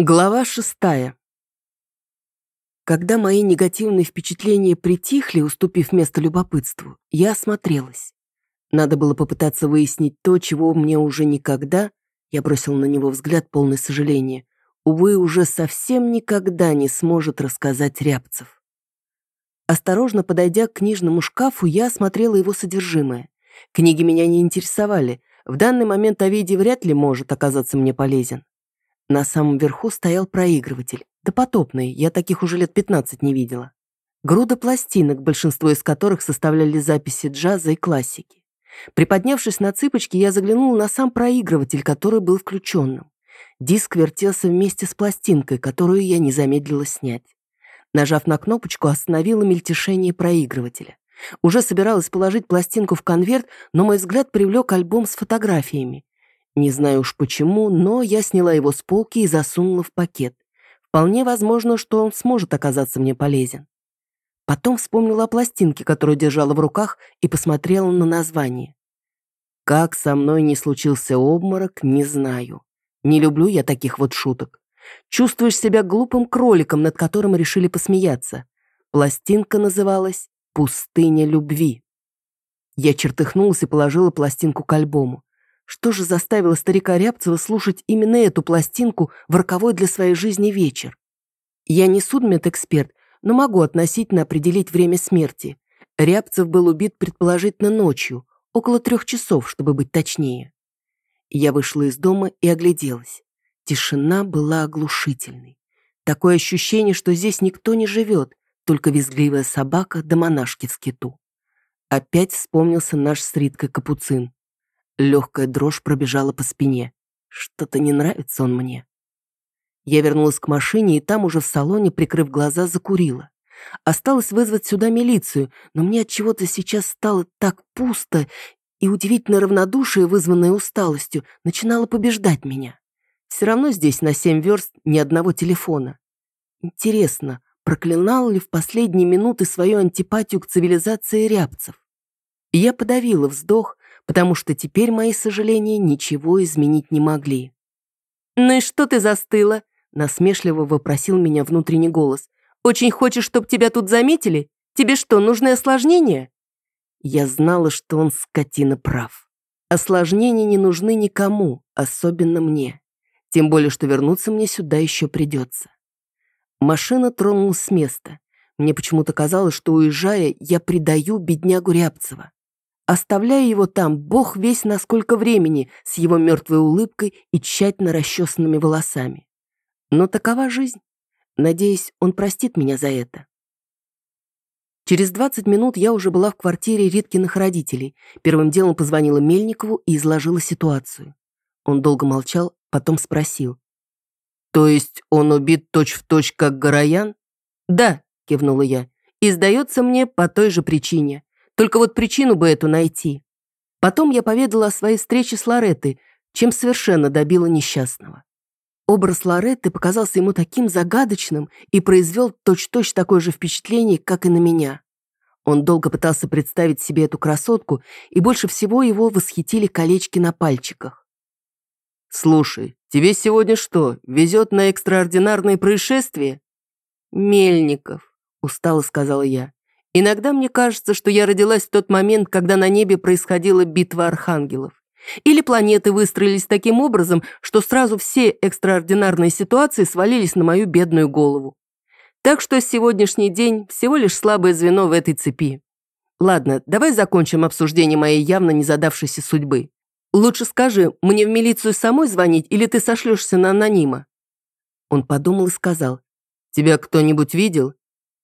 Глава шестая. Когда мои негативные впечатления притихли, уступив место любопытству, я осмотрелась. Надо было попытаться выяснить то, чего мне уже никогда, я бросил на него взгляд полный сожаления, увы, уже совсем никогда не сможет рассказать Рябцев. Осторожно подойдя к книжному шкафу, я осмотрела его содержимое. Книги меня не интересовали, в данный момент Овидий вряд ли может оказаться мне полезен. На самом верху стоял проигрыватель. Допотопный, я таких уже лет 15 не видела. Груда пластинок, большинство из которых составляли записи джаза и классики. Приподнявшись на цыпочки, я заглянула на сам проигрыватель, который был включенным. Диск вертелся вместе с пластинкой, которую я не замедлила снять. Нажав на кнопочку, остановила мельтешение проигрывателя. Уже собиралась положить пластинку в конверт, но мой взгляд привлек альбом с фотографиями. Не знаю уж почему, но я сняла его с полки и засунула в пакет. Вполне возможно, что он сможет оказаться мне полезен. Потом вспомнила о пластинке, которую держала в руках, и посмотрела на название. Как со мной не случился обморок, не знаю. Не люблю я таких вот шуток. Чувствуешь себя глупым кроликом, над которым решили посмеяться. Пластинка называлась «Пустыня любви». Я чертыхнулась и положила пластинку к альбому. Что же заставило старика Рябцева слушать именно эту пластинку в роковой для своей жизни вечер? Я не судмедэксперт, но могу относительно определить время смерти. Рябцев был убит предположительно ночью, около трех часов, чтобы быть точнее. Я вышла из дома и огляделась. Тишина была оглушительной. Такое ощущение, что здесь никто не живет, только визгливая собака да монашки в скиту. Опять вспомнился наш с Риткой капуцин. Легкая дрожь пробежала по спине. Что-то не нравится он мне. Я вернулась к машине и там уже в салоне, прикрыв глаза, закурила. Осталось вызвать сюда милицию, но мне от чего-то сейчас стало так пусто, и удивительное равнодушие, вызванное усталостью, начинало побеждать меня. Все равно здесь на семь верст ни одного телефона. Интересно, проклинал ли в последние минуты свою антипатию к цивилизации рябцев? Я подавила вздох, потому что теперь мои сожаления ничего изменить не могли. «Ну и что ты застыла?» — насмешливо вопросил меня внутренний голос. «Очень хочешь, чтобы тебя тут заметили? Тебе что, нужны осложнения?» Я знала, что он скотина прав. Осложнения не нужны никому, особенно мне. Тем более, что вернуться мне сюда еще придется. Машина тронулась с места. Мне почему-то казалось, что, уезжая, я предаю беднягу Рябцева оставляя его там, бог весь на сколько времени, с его мертвой улыбкой и тщательно расчесанными волосами. Но такова жизнь. Надеюсь, он простит меня за это. Через 20 минут я уже была в квартире Риткиных родителей. Первым делом позвонила Мельникову и изложила ситуацию. Он долго молчал, потом спросил. «То есть он убит точь-в-точь, точь, как Гороян?» «Да», — кивнула я, — «и сдается мне по той же причине. Только вот причину бы эту найти. Потом я поведала о своей встрече с Лореттой, чем совершенно добила несчастного. Образ Лоретты показался ему таким загадочным и произвел точь-точь такое же впечатление, как и на меня. Он долго пытался представить себе эту красотку, и больше всего его восхитили колечки на пальчиках. «Слушай, тебе сегодня что, везет на экстраординарные происшествия?» «Мельников», — устало сказала я. Иногда мне кажется, что я родилась в тот момент, когда на небе происходила битва архангелов. Или планеты выстроились таким образом, что сразу все экстраординарные ситуации свалились на мою бедную голову. Так что сегодняшний день всего лишь слабое звено в этой цепи. Ладно, давай закончим обсуждение моей явно не задавшейся судьбы. Лучше скажи, мне в милицию самой звонить или ты сошлешься на анонима?» Он подумал и сказал, «Тебя кто-нибудь видел?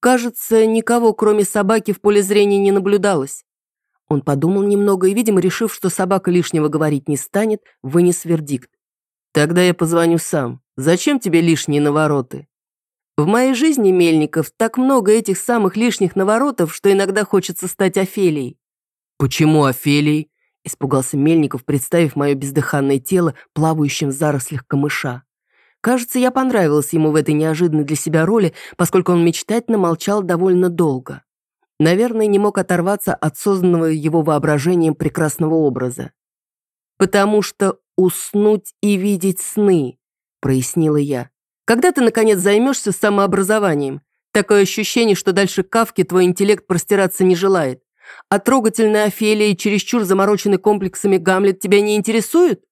Кажется, никого, кроме собаки, в поле зрения не наблюдалось. Он подумал немного и, видимо, решив, что собака лишнего говорить не станет, вынес вердикт. «Тогда я позвоню сам. Зачем тебе лишние навороты?» В моей жизни, Мельников, так много этих самых лишних наворотов, что иногда хочется стать Офелией. «Почему Офелией?» – испугался Мельников, представив мое бездыханное тело, плавающим в зарослях камыша. Кажется, я понравилась ему в этой неожиданной для себя роли, поскольку он мечтательно молчал довольно долго. Наверное, не мог оторваться от созданного его воображением прекрасного образа. «Потому что уснуть и видеть сны», — прояснила я. Когда ты, наконец, займешься самообразованием? Такое ощущение, что дальше Кавки твой интеллект простираться не желает. А трогательная Офелия и чересчур замороченный комплексами Гамлет тебя не интересуют?»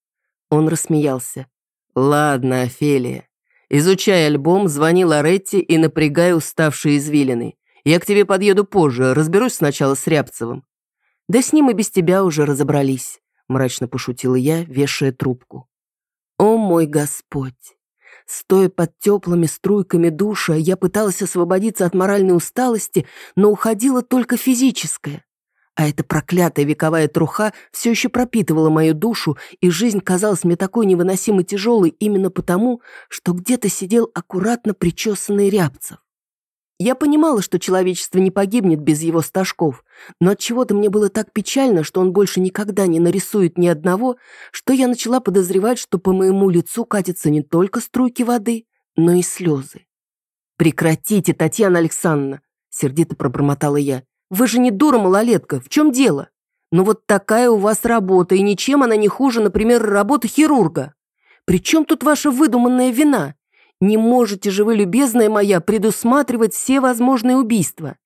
Он рассмеялся. «Ладно, Офелия. Изучай альбом, звони Лоретти и напрягай уставшие извилины. Я к тебе подъеду позже, разберусь сначала с Рябцевым». «Да с ним и без тебя уже разобрались», — мрачно пошутила я, вешая трубку. «О мой Господь! Стоя под теплыми струйками душа, я пыталась освободиться от моральной усталости, но уходила только физическая. А эта проклятая вековая труха все еще пропитывала мою душу, и жизнь казалась мне такой невыносимо тяжелой именно потому, что где-то сидел аккуратно причесанный Рябцев. Я понимала, что человечество не погибнет без его стажков, но от чего то мне было так печально, что он больше никогда не нарисует ни одного, что я начала подозревать, что по моему лицу катятся не только струйки воды, но и слезы. «Прекратите, Татьяна Александровна!» — сердито пробормотала я. «Вы же не дура малолетка, в чем дело? Ну вот такая у вас работа, и ничем она не хуже, например, работы хирурга. При чем тут ваша выдуманная вина? Не можете же вы, любезная моя, предусматривать все возможные убийства.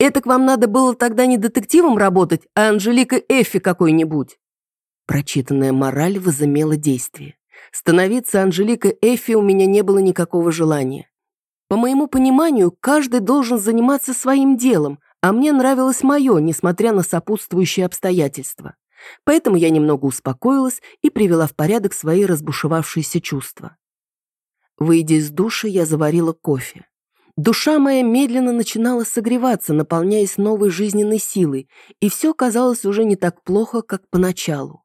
Это к вам надо было тогда не детективом работать, а Анжелика Эффи какой-нибудь». Прочитанная мораль возымела действие. Становиться Анжеликой Эффи у меня не было никакого желания. По моему пониманию, каждый должен заниматься своим делом, а мне нравилось мое, несмотря на сопутствующие обстоятельства. Поэтому я немного успокоилась и привела в порядок свои разбушевавшиеся чувства. Выйдя из душа, я заварила кофе. Душа моя медленно начинала согреваться, наполняясь новой жизненной силой, и все казалось уже не так плохо, как поначалу.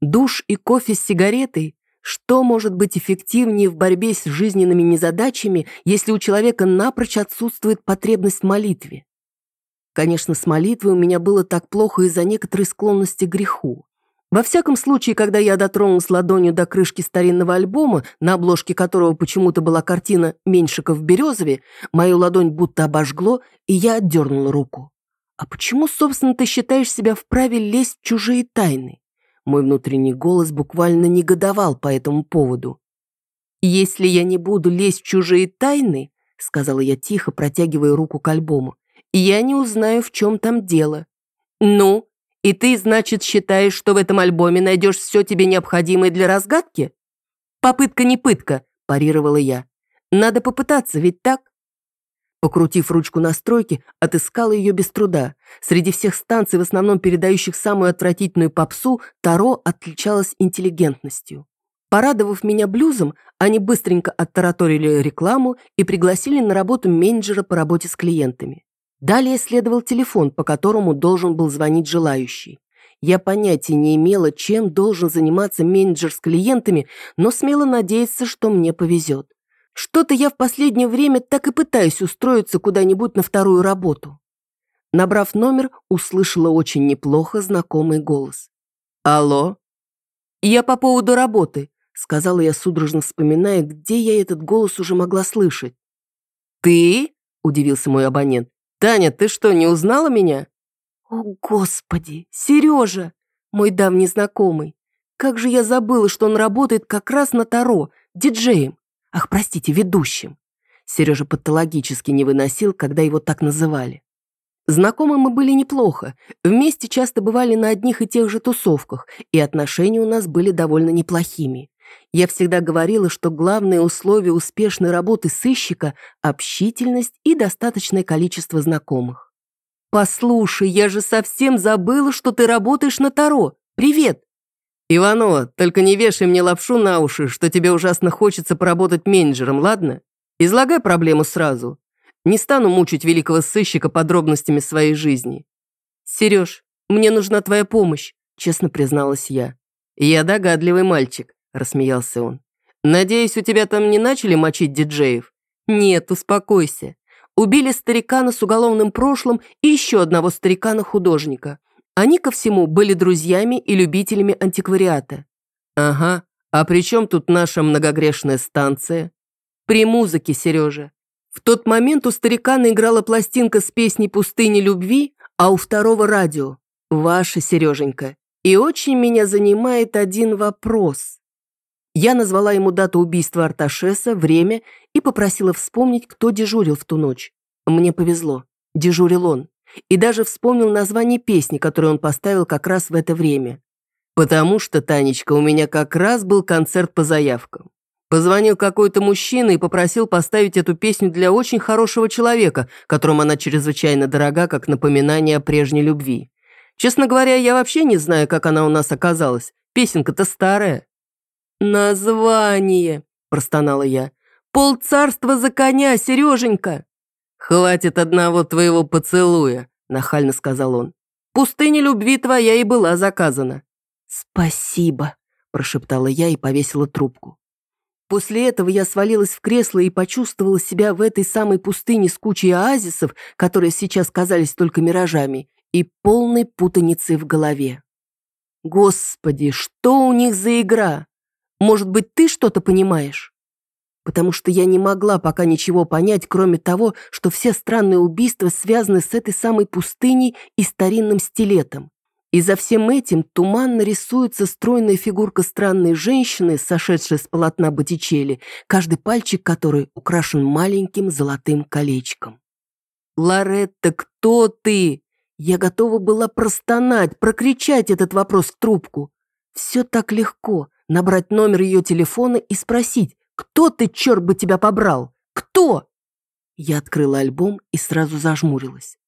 Душ и кофе с сигаретой что может быть эффективнее в борьбе с жизненными незадачами, если у человека напрочь отсутствует потребность в молитве? Конечно, с молитвой у меня было так плохо из-за некоторой склонности к греху. Во всяком случае, когда я дотронулась ладонью до крышки старинного альбома, на обложке которого почему-то была картина Меньшиков в Березове, мою ладонь будто обожгло, и я отдернула руку. «А почему, собственно, ты считаешь себя вправе лезть в чужие тайны?» Мой внутренний голос буквально негодовал по этому поводу. «Если я не буду лезть в чужие тайны», — сказала я тихо, протягивая руку к альбому, «я не узнаю, в чем там дело». «Ну, и ты, значит, считаешь, что в этом альбоме найдешь все тебе необходимое для разгадки? Попытка не пытка, парировала я. Надо попытаться, ведь так? Покрутив ручку настройки, отыскала ее без труда. Среди всех станций, в основном передающих самую отвратительную попсу, Таро отличалась интеллигентностью. Порадовав меня блюзом, они быстренько оттараторили рекламу и пригласили на работу менеджера по работе с клиентами. Далее следовал телефон, по которому должен был звонить желающий. Я понятия не имела, чем должен заниматься менеджер с клиентами, но смело надеяться, что мне повезет. Что-то я в последнее время так и пытаюсь устроиться куда-нибудь на вторую работу. Набрав номер, услышала очень неплохо знакомый голос. «Алло?» «Я по поводу работы», — сказала я, судорожно вспоминая, где я этот голос уже могла слышать. «Ты?» — удивился мой абонент. «Таня, ты что, не узнала меня?» «О, Господи! Сережа! Мой давний знакомый! Как же я забыла, что он работает как раз на Таро, диджеем! Ах, простите, ведущим!» Сережа патологически не выносил, когда его так называли. Знакомы мы были неплохо, вместе часто бывали на одних и тех же тусовках, и отношения у нас были довольно неплохими. Я всегда говорила, что главное условие успешной работы сыщика – общительность и достаточное количество знакомых. «Послушай, я же совсем забыла, что ты работаешь на Таро. Привет!» «Иванова, только не вешай мне лапшу на уши, что тебе ужасно хочется поработать менеджером, ладно? Излагай проблему сразу. Не стану мучить великого сыщика подробностями своей жизни». «Сереж, мне нужна твоя помощь», – честно призналась я. «Я догадливый мальчик рассмеялся он. «Надеюсь, у тебя там не начали мочить диджеев?» «Нет, успокойся. Убили старикана с уголовным прошлым и еще одного старикана-художника. Они ко всему были друзьями и любителями антиквариата». «Ага, а при чем тут наша многогрешная станция?» «При музыке, Сережа. В тот момент у старикана играла пластинка с песней «Пустыни любви», а у второго радио. Ваша, Сереженька. И очень меня занимает один вопрос. Я назвала ему дату убийства Арташеса, время и попросила вспомнить, кто дежурил в ту ночь. Мне повезло. Дежурил он. И даже вспомнил название песни, которую он поставил как раз в это время. Потому что, Танечка, у меня как раз был концерт по заявкам. Позвонил какой-то мужчина и попросил поставить эту песню для очень хорошего человека, которому она чрезвычайно дорога, как напоминание о прежней любви. Честно говоря, я вообще не знаю, как она у нас оказалась. Песенка-то старая». «Название!» – простонала я. «Пол царства за коня, Сереженька!» «Хватит одного твоего поцелуя», – нахально сказал он. «Пустыня любви твоя и была заказана». «Спасибо», – прошептала я и повесила трубку. После этого я свалилась в кресло и почувствовала себя в этой самой пустыне с кучей оазисов, которые сейчас казались только миражами, и полной путаницей в голове. Господи, что у них за игра? Может быть, ты что-то понимаешь? Потому что я не могла пока ничего понять, кроме того, что все странные убийства связаны с этой самой пустыней и старинным стилетом. И за всем этим туманно рисуется стройная фигурка странной женщины, сошедшей с полотна Боттичелли, каждый пальчик которой украшен маленьким золотым колечком. «Лоретта, кто ты?» Я готова была простонать, прокричать этот вопрос в трубку. Все так легко, набрать номер ее телефона и спросить, «Кто ты, черт бы тебя побрал? Кто?» Я открыла альбом и сразу зажмурилась.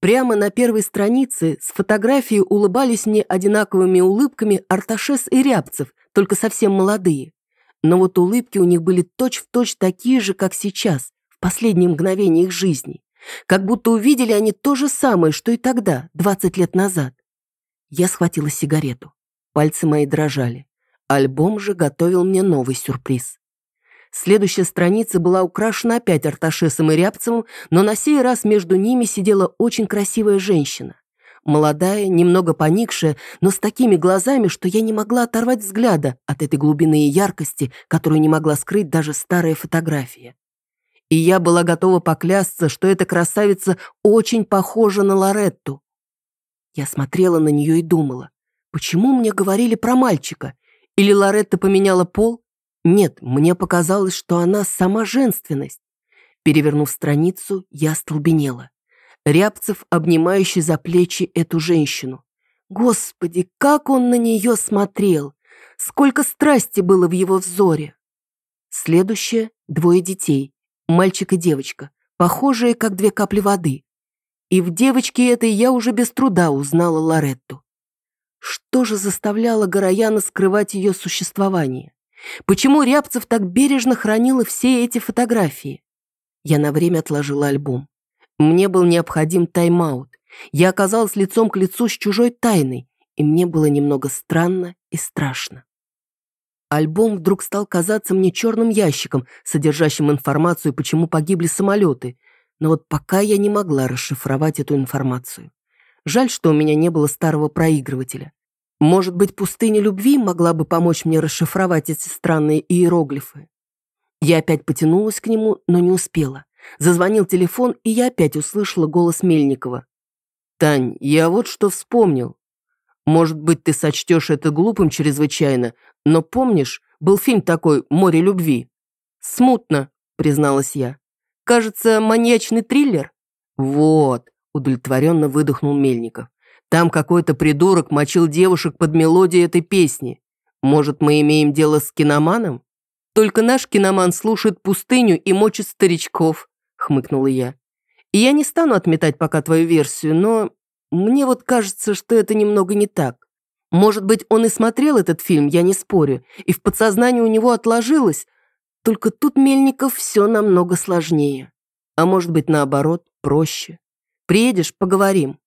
Прямо на первой странице с фотографией улыбались мне одинаковыми улыбками Арташес и Рябцев, только совсем молодые. Но вот улыбки у них были точь-в-точь точь такие же, как сейчас, в последние мгновения их жизни. Как будто увидели они то же самое, что и тогда, 20 лет назад. Я схватила сигарету. Пальцы мои дрожали. Альбом же готовил мне новый сюрприз. Следующая страница была украшена опять Арташесом и Рябцевым, но на сей раз между ними сидела очень красивая женщина. Молодая, немного поникшая, но с такими глазами, что я не могла оторвать взгляда от этой глубины и яркости, которую не могла скрыть даже старая фотография. И я была готова поклясться, что эта красавица очень похожа на Лоретту. Я смотрела на нее и думала, почему мне говорили про мальчика? Или Лоретта поменяла пол? Нет, мне показалось, что она сама женственность. Перевернув страницу, я остолбенела. Рябцев, обнимающий за плечи эту женщину. Господи, как он на нее смотрел! Сколько страсти было в его взоре! Следующее — двое детей, мальчик и девочка, похожие, как две капли воды. И в девочке этой я уже без труда узнала Лоретту. Что же заставляло Горояна скрывать ее существование? Почему Рябцев так бережно хранила все эти фотографии? Я на время отложила альбом. Мне был необходим тайм-аут. Я оказалась лицом к лицу с чужой тайной, и мне было немного странно и страшно. Альбом вдруг стал казаться мне черным ящиком, содержащим информацию, почему погибли самолеты. Но вот пока я не могла расшифровать эту информацию. Жаль, что у меня не было старого проигрывателя. Может быть, пустыня любви могла бы помочь мне расшифровать эти странные иероглифы? Я опять потянулась к нему, но не успела. Зазвонил телефон, и я опять услышала голос Мельникова. «Тань, я вот что вспомнил. Может быть, ты сочтешь это глупым чрезвычайно, но помнишь, был фильм такой «Море любви»?» «Смутно», призналась я. «Кажется, маньячный триллер?» «Вот», удовлетворенно выдохнул Мельников. Там какой-то придурок мочил девушек под мелодию этой песни. Может, мы имеем дело с киноманом? Только наш киноман слушает пустыню и мочит старичков, хмыкнула я. И я не стану отметать пока твою версию, но мне вот кажется, что это немного не так. Может быть, он и смотрел этот фильм, я не спорю, и в подсознании у него отложилось, только тут Мельников все намного сложнее. А может быть, наоборот, проще. Приедешь, поговорим.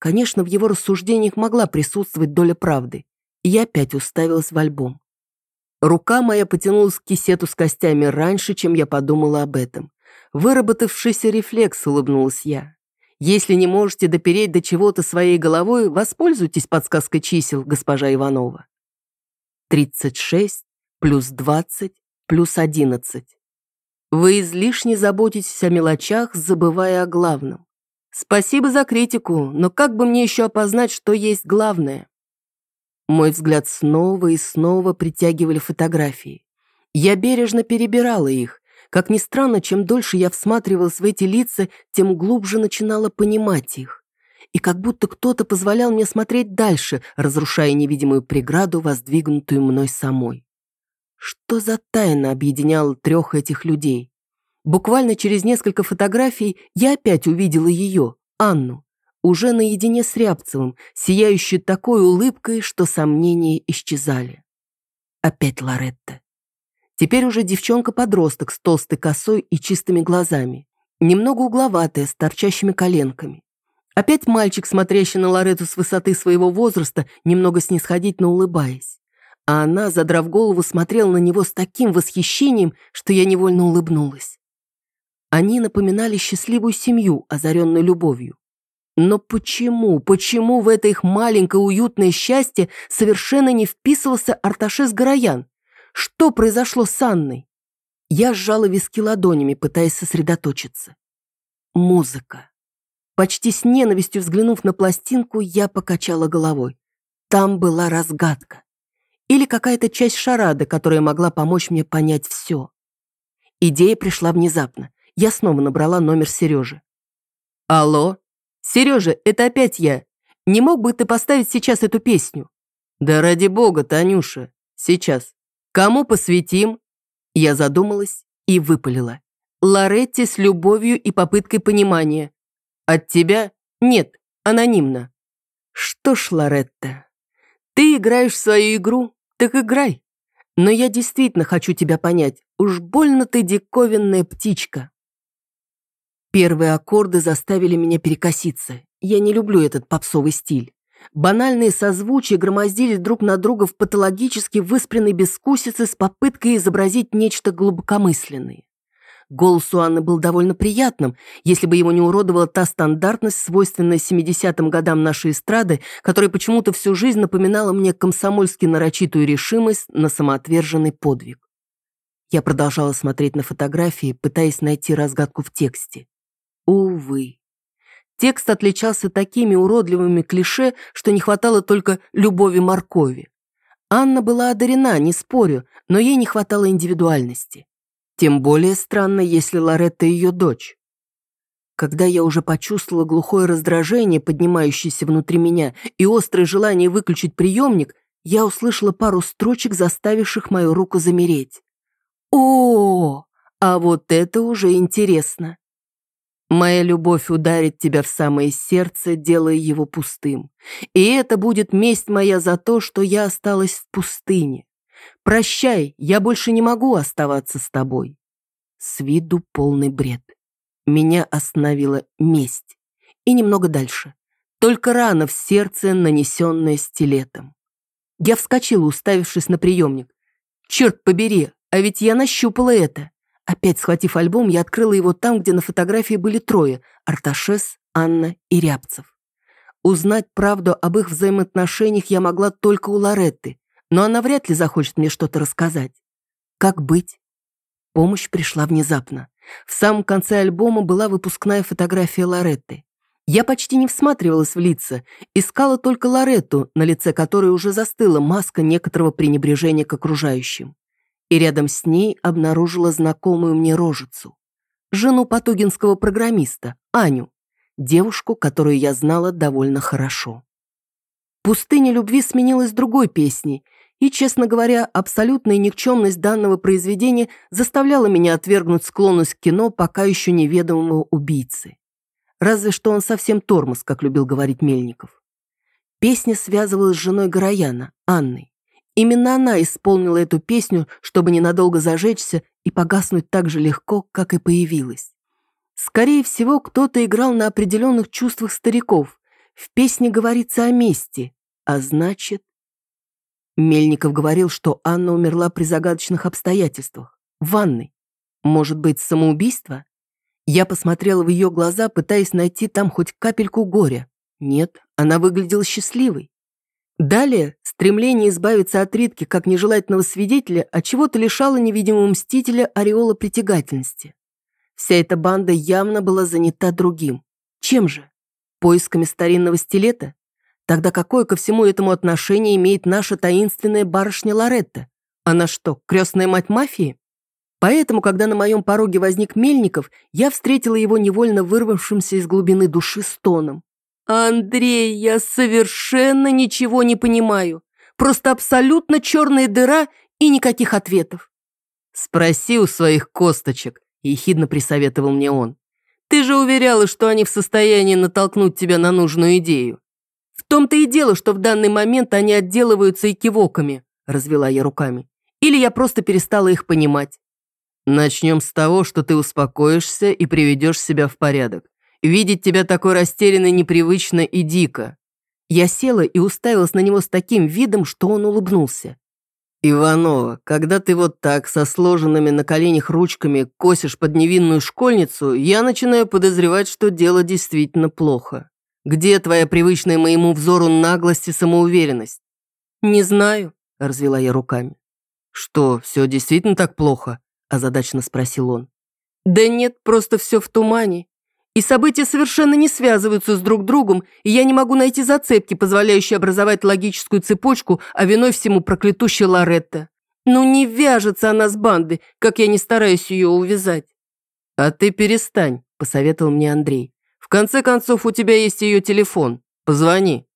Конечно, в его рассуждениях могла присутствовать доля правды, и я опять уставилась в альбом. Рука моя потянулась к кисету с костями раньше, чем я подумала об этом. Выработавшийся рефлекс, улыбнулась я. Если не можете допереть до чего-то своей головой, воспользуйтесь подсказкой чисел, госпожа Иванова. 36 плюс 20 плюс 11. Вы излишне заботитесь о мелочах, забывая о главном. Спасибо за критику, но как бы мне еще опознать, что есть главное? Мой взгляд снова и снова притягивали фотографии. Я бережно перебирала их. Как ни странно, чем дольше я всматривалась в эти лица, тем глубже начинала понимать их. И как будто кто-то позволял мне смотреть дальше, разрушая невидимую преграду, воздвигнутую мной самой. Что за тайна объединяла трех этих людей? Буквально через несколько фотографий я опять увидела ее, Анну, уже наедине с Рябцевым, сияющей такой улыбкой, что сомнения исчезали. Опять Лоретта. Теперь уже девчонка-подросток с толстой косой и чистыми глазами. Немного угловатая, с торчащими коленками. Опять мальчик, смотрящий на Лоретту с высоты своего возраста, немного снисходительно улыбаясь. А она, задрав голову, смотрела на него с таким восхищением, что я невольно улыбнулась. Они напоминали счастливую семью, озаренную любовью. Но почему, почему в это их маленькое уютное счастье совершенно не вписывался Арташес Гороян? Что произошло с Анной? Я сжала виски ладонями, пытаясь сосредоточиться. Музыка. Почти с ненавистью взглянув на пластинку, я покачала головой. Там была разгадка. Или какая-то часть шарады, которая могла помочь мне понять все. Идея пришла внезапно. Я снова набрала номер Сережи. «Алло? Сережа, это опять я. Не мог бы ты поставить сейчас эту песню?» «Да ради бога, Танюша. Сейчас. Кому посвятим?» Я задумалась и выпалила. Лоретти с любовью и попыткой понимания. От тебя? Нет, анонимно. Что ж, Лоретта, ты играешь в свою игру, так играй. Но я действительно хочу тебя понять. Уж больно ты диковинная птичка. Первые аккорды заставили меня перекоситься. Я не люблю этот попсовый стиль. Банальные созвучия громоздились друг на друга в патологически выспренной бескусице с попыткой изобразить нечто глубокомысленное. Голос у Анны был довольно приятным, если бы его не уродовала та стандартность, свойственная 70-м годам нашей эстрады, которая почему-то всю жизнь напоминала мне комсомольски нарочитую решимость на самоотверженный подвиг. Я продолжала смотреть на фотографии, пытаясь найти разгадку в тексте. Увы. Текст отличался такими уродливыми клише, что не хватало только любови моркови. Анна была одарена, не спорю, но ей не хватало индивидуальности. Тем более странно, если Лоретта ее дочь. Когда я уже почувствовала глухое раздражение, поднимающееся внутри меня, и острое желание выключить приемник, я услышала пару строчек, заставивших мою руку замереть. О, а вот это уже интересно. Моя любовь ударит тебя в самое сердце, делая его пустым. И это будет месть моя за то, что я осталась в пустыне. Прощай, я больше не могу оставаться с тобой. С виду полный бред. Меня остановила месть. И немного дальше. Только рана в сердце, нанесенная стилетом. Я вскочила, уставившись на приемник. Черт побери, а ведь я нащупала это. Опять схватив альбом, я открыла его там, где на фотографии были трое – Арташес, Анна и Рябцев. Узнать правду об их взаимоотношениях я могла только у Лоретты, но она вряд ли захочет мне что-то рассказать. Как быть? Помощь пришла внезапно. В самом конце альбома была выпускная фотография Лоретты. Я почти не всматривалась в лица, искала только Лоретту, на лице которой уже застыла маска некоторого пренебрежения к окружающим и рядом с ней обнаружила знакомую мне рожицу. Жену потугинского программиста, Аню, девушку, которую я знала довольно хорошо. «Пустыня любви» сменилась другой песней, и, честно говоря, абсолютная никчемность данного произведения заставляла меня отвергнуть склонность к кино пока еще неведомого убийцы. Разве что он совсем тормоз, как любил говорить Мельников. Песня связывалась с женой Горояна, Анной. Именно она исполнила эту песню, чтобы ненадолго зажечься и погаснуть так же легко, как и появилась. Скорее всего, кто-то играл на определенных чувствах стариков. В песне говорится о мести, а значит... Мельников говорил, что Анна умерла при загадочных обстоятельствах. В ванной. Может быть, самоубийство? Я посмотрела в ее глаза, пытаясь найти там хоть капельку горя. Нет, она выглядела счастливой. Далее стремление избавиться от Ритки как нежелательного свидетеля от чего-то лишало невидимого мстителя ореола притягательности. Вся эта банда явно была занята другим. Чем же? Поисками старинного стилета? Тогда какое ко всему этому отношение имеет наша таинственная барышня Лоретта? Она что, крестная мать мафии? Поэтому, когда на моем пороге возник Мельников, я встретила его невольно вырвавшимся из глубины души стоном. «Андрей, я совершенно ничего не понимаю. Просто абсолютно черная дыра и никаких ответов». «Спроси у своих косточек», — ехидно присоветовал мне он. «Ты же уверяла, что они в состоянии натолкнуть тебя на нужную идею». «В том-то и дело, что в данный момент они отделываются экивоками», — развела я руками. «Или я просто перестала их понимать». «Начнем с того, что ты успокоишься и приведешь себя в порядок. Видеть тебя такой растерянной непривычно и дико». Я села и уставилась на него с таким видом, что он улыбнулся. «Иванова, когда ты вот так, со сложенными на коленях ручками, косишь под невинную школьницу, я начинаю подозревать, что дело действительно плохо. Где твоя привычная моему взору наглость и самоуверенность?» «Не знаю», — развела я руками. «Что, все действительно так плохо?» — озадаченно спросил он. «Да нет, просто все в тумане. И события совершенно не связываются с друг другом, и я не могу найти зацепки, позволяющие образовать логическую цепочку, а виной всему проклятущая Лоретта. Ну не вяжется она с бандой, как я не стараюсь ее увязать». «А ты перестань», — посоветовал мне Андрей. В конце концов, у тебя есть ее телефон. Позвони».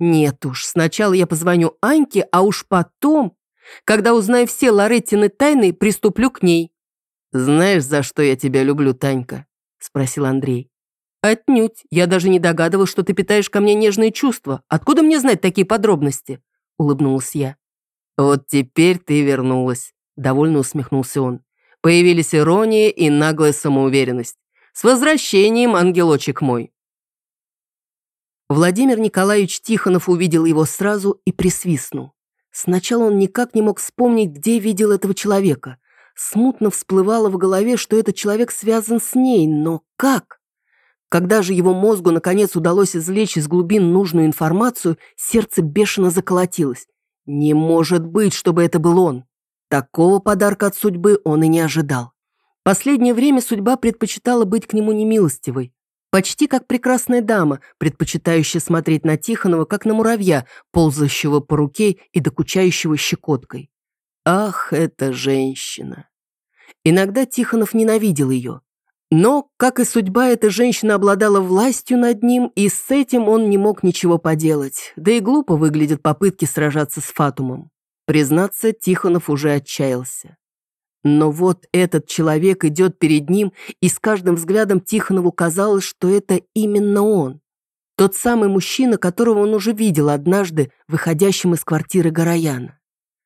«Нет уж, сначала я позвоню Аньке, а уж потом, когда узнаю все Лореттины тайны, приступлю к ней». «Знаешь, за что я тебя люблю, Танька?» – спросил Андрей. «Отнюдь. Я даже не догадывалась, что ты питаешь ко мне нежные чувства. Откуда мне знать такие подробности?» – улыбнулась я. «Вот теперь ты вернулась», – довольно усмехнулся он. Появились ирония и наглая самоуверенность. С возвращением, ангелочек мой!» Владимир Николаевич Тихонов увидел его сразу и присвистнул. Сначала он никак не мог вспомнить, где видел этого человека. Смутно всплывало в голове, что этот человек связан с ней, но как? Когда же его мозгу наконец удалось извлечь из глубин нужную информацию, сердце бешено заколотилось. Не может быть, чтобы это был он. Такого подарка от судьбы он и не ожидал. Последнее время судьба предпочитала быть к нему немилостивой. Почти как прекрасная дама, предпочитающая смотреть на Тихонова, как на муравья, ползающего по руке и докучающего щекоткой. Ах, эта женщина! Иногда Тихонов ненавидел ее. Но, как и судьба, эта женщина обладала властью над ним, и с этим он не мог ничего поделать. Да и глупо выглядят попытки сражаться с Фатумом. Признаться, Тихонов уже отчаялся. Но вот этот человек идет перед ним, и с каждым взглядом Тихонову казалось, что это именно он. Тот самый мужчина, которого он уже видел однажды, выходящим из квартиры Горояна.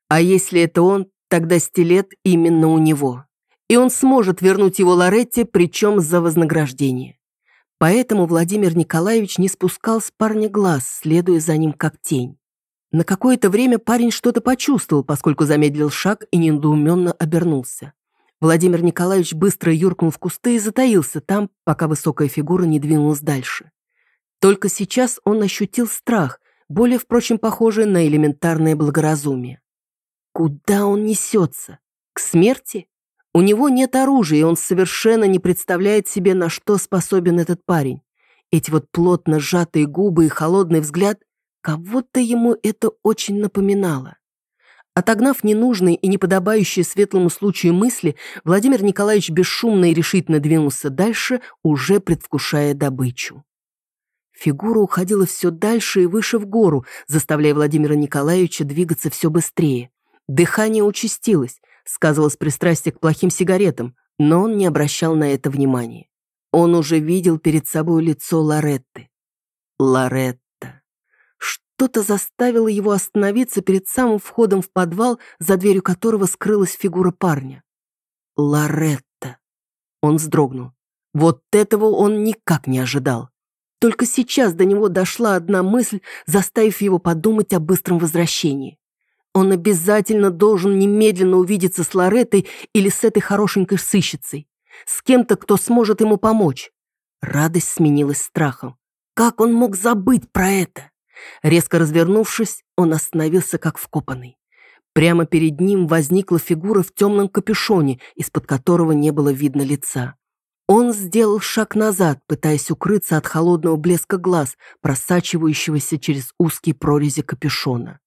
А если это он, тогда стилет именно у него. И он сможет вернуть его Лоретте, причем за вознаграждение. Поэтому Владимир Николаевич не спускал с парня глаз, следуя за ним как тень. На какое-то время парень что-то почувствовал, поскольку замедлил шаг и недоуменно обернулся. Владимир Николаевич быстро юркнул в кусты и затаился там, пока высокая фигура не двинулась дальше. Только сейчас он ощутил страх, более, впрочем, похожий на элементарное благоразумие. Куда он несется? К смерти? У него нет оружия, и он совершенно не представляет себе, на что способен этот парень. Эти вот плотно сжатые губы и холодный взгляд Кого-то ему это очень напоминало. Отогнав ненужные и неподобающие светлому случаю мысли, Владимир Николаевич бесшумно и решительно двинулся дальше, уже предвкушая добычу. Фигура уходила все дальше и выше в гору, заставляя Владимира Николаевича двигаться все быстрее. Дыхание участилось, сказывалось пристрастие к плохим сигаретам, но он не обращал на это внимания. Он уже видел перед собой лицо Лоретты. Лоретта. Что-то заставило его остановиться перед самым входом в подвал, за дверью которого скрылась фигура парня. Лоретта. Он вздрогнул. Вот этого он никак не ожидал. Только сейчас до него дошла одна мысль, заставив его подумать о быстром возвращении. Он обязательно должен немедленно увидеться с Лореттой или с этой хорошенькой сыщицей. С кем-то, кто сможет ему помочь. Радость сменилась страхом. Как он мог забыть про это? Резко развернувшись, он остановился как вкопанный. Прямо перед ним возникла фигура в темном капюшоне, из-под которого не было видно лица. Он сделал шаг назад, пытаясь укрыться от холодного блеска глаз, просачивающегося через узкие прорези капюшона.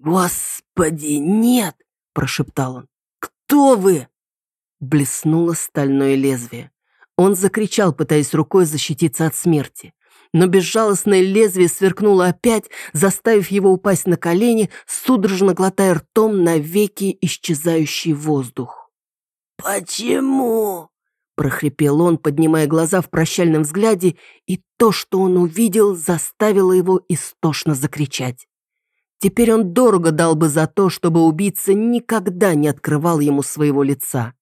«Господи, нет!» – прошептал он. «Кто вы?» Блеснуло стальное лезвие. Он закричал, пытаясь рукой защититься от смерти. Но безжалостное лезвие сверкнуло опять, заставив его упасть на колени, судорожно глотая ртом навеки исчезающий воздух. «Почему?» – прохрипел он, поднимая глаза в прощальном взгляде, и то, что он увидел, заставило его истошно закричать. Теперь он дорого дал бы за то, чтобы убийца никогда не открывал ему своего лица.